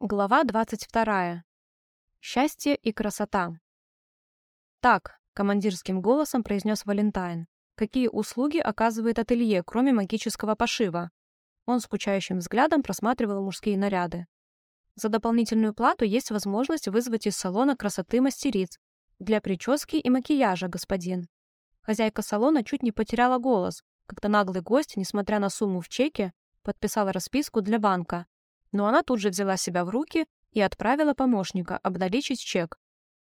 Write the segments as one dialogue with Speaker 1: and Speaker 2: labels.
Speaker 1: Глава 22. Счастье и красота. «Так», — командирским голосом произнес Валентайн, «какие услуги оказывает ателье, кроме магического пошива?» Он скучающим взглядом просматривал мужские наряды. «За дополнительную плату есть возможность вызвать из салона красоты мастериц для прически и макияжа, господин». Хозяйка салона чуть не потеряла голос, когда наглый гость, несмотря на сумму в чеке, подписал расписку для банка, но она тут же взяла себя в руки и отправила помощника обналичить чек.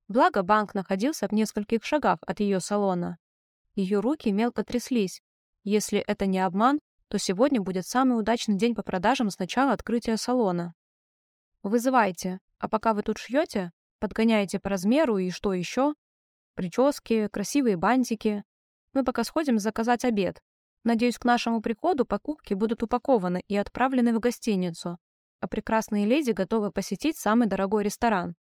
Speaker 1: Благо, банк находился в нескольких шагах от ее салона. Ее руки мелко тряслись. Если это не обман, то сегодня будет самый удачный день по продажам с начала открытия салона. Вызывайте, а пока вы тут шьете, подгоняете по размеру и что еще? Прически, красивые бантики. Мы пока сходим заказать обед. Надеюсь, к нашему приходу покупки будут упакованы и отправлены в гостиницу а прекрасные леди готовы посетить самый дорогой ресторан.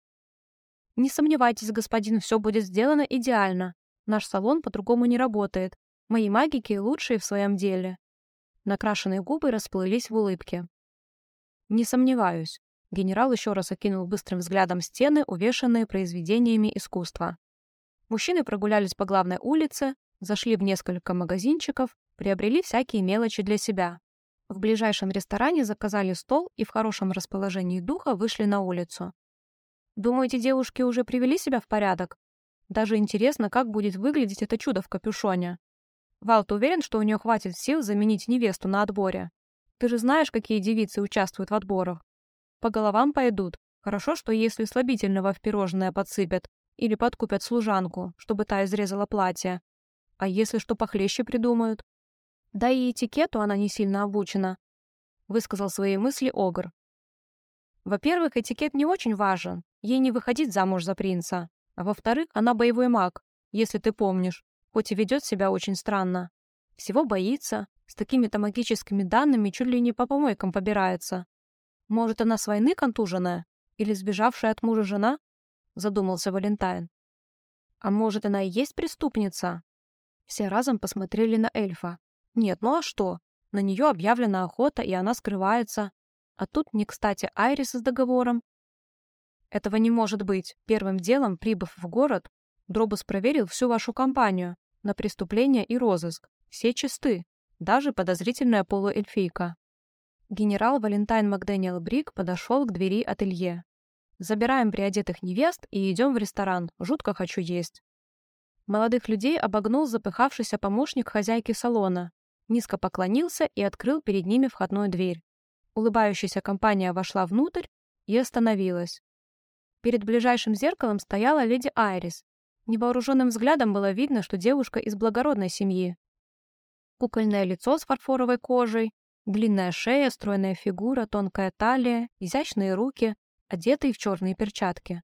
Speaker 1: Не сомневайтесь, господин, все будет сделано идеально. Наш салон по-другому не работает. Мои магики лучшие в своем деле. Накрашенные губы расплылись в улыбке. Не сомневаюсь. Генерал еще раз окинул быстрым взглядом стены, увешанные произведениями искусства. Мужчины прогулялись по главной улице, зашли в несколько магазинчиков, приобрели всякие мелочи для себя. В ближайшем ресторане заказали стол и в хорошем расположении духа вышли на улицу. Думаете, девушки уже привели себя в порядок? Даже интересно, как будет выглядеть это чудо в капюшоне. Вал, ты уверен, что у нее хватит сил заменить невесту на отборе? Ты же знаешь, какие девицы участвуют в отборах. По головам пойдут. Хорошо, что если слабительного в пирожное подсыпят или подкупят служанку, чтобы та изрезала платье. А если что похлеще придумают? Да и этикету она не сильно обучена, высказал свои мысли Огр. Во-первых, этикет не очень важен, ей не выходить замуж за принца. А во-вторых, она боевой маг, если ты помнишь, хоть и ведет себя очень странно. Всего боится, с такими-то магическими данными чуть ли не по помойкам побирается. Может, она с войны контуженная? Или сбежавшая от мужа жена? Задумался Валентайн. А может, она и есть преступница? Все разом посмотрели на эльфа. Нет, ну а что? На нее объявлена охота, и она скрывается. А тут не кстати Айрис с договором. Этого не может быть. Первым делом, прибыв в город, Дробус проверил всю вашу компанию на преступление и розыск. Все чисты, даже подозрительная полуэльфийка. Генерал Валентайн Макдэниел Брик подошел к двери ателье. «Забираем приодетых невест и идем в ресторан. Жутко хочу есть». Молодых людей обогнул запыхавшийся помощник хозяйки салона, низко поклонился и открыл перед ними входную дверь. Улыбающаяся компания вошла внутрь и остановилась. Перед ближайшим зеркалом стояла леди Айрис. Невооруженным взглядом было видно, что девушка из благородной семьи. Кукольное лицо с фарфоровой кожей, длинная шея, стройная фигура, тонкая талия, изящные руки, одетые в черные перчатки.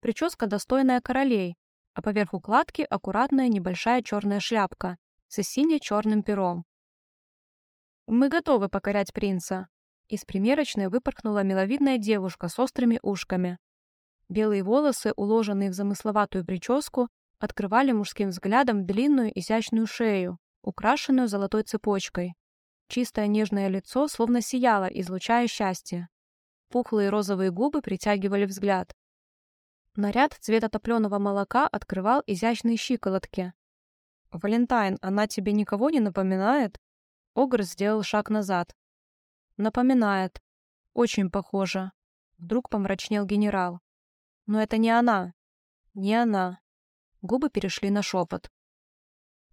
Speaker 1: Прическа достойная королей, а поверх укладки аккуратная небольшая черная шляпка с сине-черным пером. «Мы готовы покорять принца!» Из примерочной выпорхнула миловидная девушка с острыми ушками. Белые волосы, уложенные в замысловатую прическу, открывали мужским взглядом длинную изящную шею, украшенную золотой цепочкой. Чистое нежное лицо словно сияло, излучая счастье. Пухлые розовые губы притягивали взгляд. Наряд цвета топленого молока открывал изящные щиколотки. «Валентайн, она тебе никого не напоминает?» Огр сделал шаг назад. «Напоминает. Очень похоже». Вдруг помрачнел генерал. «Но это не она. Не она». Губы перешли на шепот.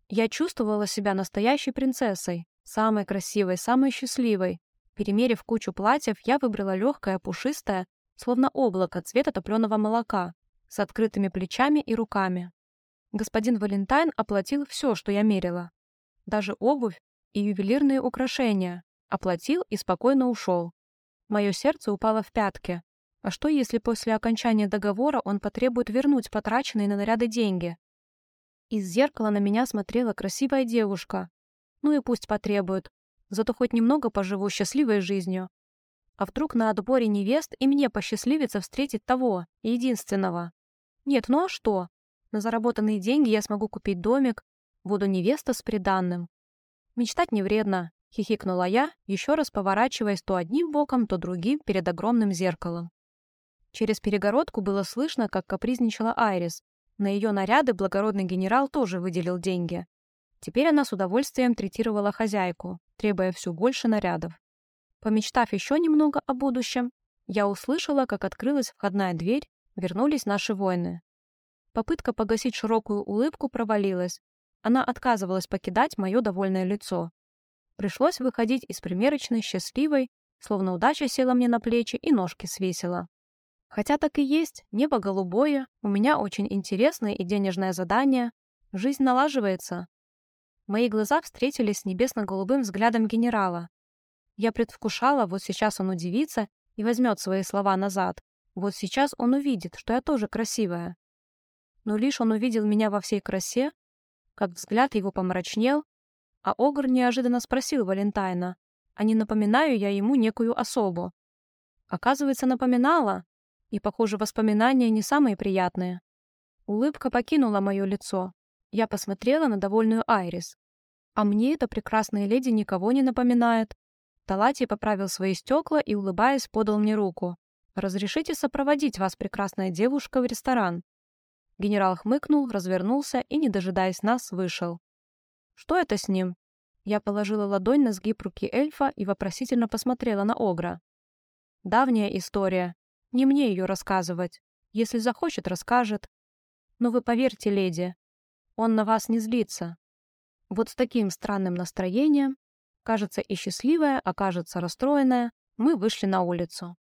Speaker 1: Я чувствовала себя настоящей принцессой, самой красивой, самой счастливой. Перемерив кучу платьев, я выбрала легкое, пушистое, словно облако цвета топленого молока, с открытыми плечами и руками. Господин Валентайн оплатил все, что я мерила. Даже обувь, и ювелирные украшения, оплатил и спокойно ушел. Мое сердце упало в пятки. А что, если после окончания договора он потребует вернуть потраченные на наряды деньги? Из зеркала на меня смотрела красивая девушка. Ну и пусть потребует. Зато хоть немного поживу счастливой жизнью. А вдруг на отборе невест и мне посчастливится встретить того, единственного? Нет, ну а что? На заработанные деньги я смогу купить домик, буду невеста с приданным. «Мечтать не вредно», — хихикнула я, еще раз поворачиваясь то одним боком, то другим перед огромным зеркалом. Через перегородку было слышно, как капризничала Айрис. На ее наряды благородный генерал тоже выделил деньги. Теперь она с удовольствием третировала хозяйку, требуя все больше нарядов. Помечтав еще немного о будущем, я услышала, как открылась входная дверь, вернулись наши воины. Попытка погасить широкую улыбку провалилась. Она отказывалась покидать мое довольное лицо. Пришлось выходить из примерочной счастливой, словно удача села мне на плечи и ножки свесила. Хотя так и есть, небо голубое, у меня очень интересное и денежное задание, жизнь налаживается. Мои глаза встретились с небесно-голубым взглядом генерала. Я предвкушала, вот сейчас он удивится и возьмет свои слова назад. Вот сейчас он увидит, что я тоже красивая. Но лишь он увидел меня во всей красе, как взгляд его помрачнел, а Огр неожиданно спросил Валентайна, а не напоминаю я ему некую особу. Оказывается, напоминала, и, похоже, воспоминания не самые приятные. Улыбка покинула мое лицо. Я посмотрела на довольную Айрис. А мне эта прекрасная леди никого не напоминает. Талати поправил свои стекла и, улыбаясь, подал мне руку. «Разрешите сопроводить вас, прекрасная девушка, в ресторан?» Генерал хмыкнул, развернулся и, не дожидаясь нас, вышел. «Что это с ним?» Я положила ладонь на сгиб руки эльфа и вопросительно посмотрела на Огра. «Давняя история. Не мне ее рассказывать. Если захочет, расскажет. Но вы поверьте, леди, он на вас не злится. Вот с таким странным настроением Кажется, и счастливая, окажется расстроенная, мы вышли на улицу.